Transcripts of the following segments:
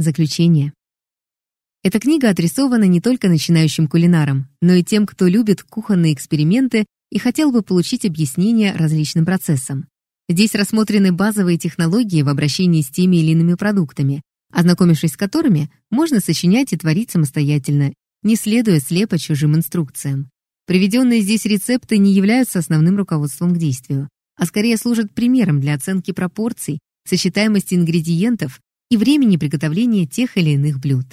Заключение. Эта книга адресована не только начинающим кулинарам, но и тем, кто любит кухонные эксперименты и хотел бы получить объяснение различным процессам. Здесь рассмотрены базовые технологии в обращении с теми или иными продуктами, ознакомившись с которыми, можно сочинять и творить самостоятельно, не следуя слепо чужим инструкциям. Приведенные здесь рецепты не являются основным руководством к действию, а скорее служат примером для оценки пропорций, сочетаемости ингредиентов и времени приготовления тех или иных блюд.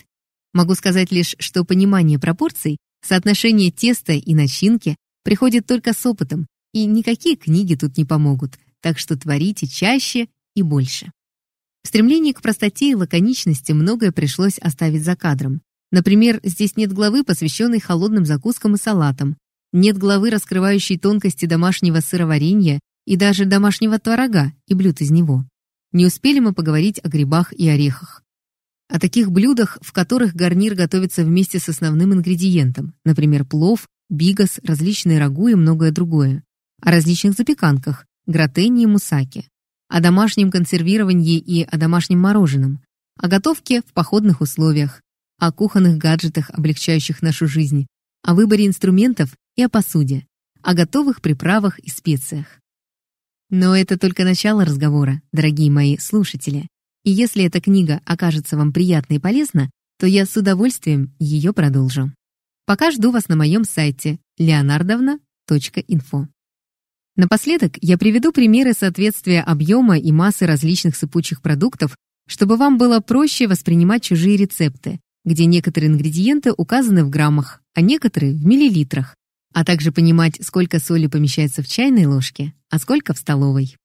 Могу сказать лишь, что понимание пропорций, соотношение теста и начинки приходит только с опытом, и никакие книги тут не помогут, так что творите чаще и больше. В стремлении к простоте и лаконичности многое пришлось оставить за кадром. Например, здесь нет главы, посвященной холодным закускам и салатам, нет главы, раскрывающей тонкости домашнего сыроварения и даже домашнего творога и блюд из него. Не успели мы поговорить о грибах и орехах. О таких блюдах, в которых гарнир готовится вместе с основным ингредиентом, например, плов, бигас, различные рагу и многое другое. О различных запеканках, гратене и мусаке. О домашнем консервировании и о домашнем мороженом. О готовке в походных условиях. О кухонных гаджетах, облегчающих нашу жизнь. О выборе инструментов и о посуде. О готовых приправах и специях. Но это только начало разговора, дорогие мои слушатели. И если эта книга окажется вам приятна и полезна, то я с удовольствием ее продолжу. Пока жду вас на моем сайте leonardovna.info. Напоследок я приведу примеры соответствия объема и массы различных сыпучих продуктов, чтобы вам было проще воспринимать чужие рецепты, где некоторые ингредиенты указаны в граммах, а некоторые в миллилитрах, а также понимать, сколько соли помещается в чайной ложке, а сколько в столовой.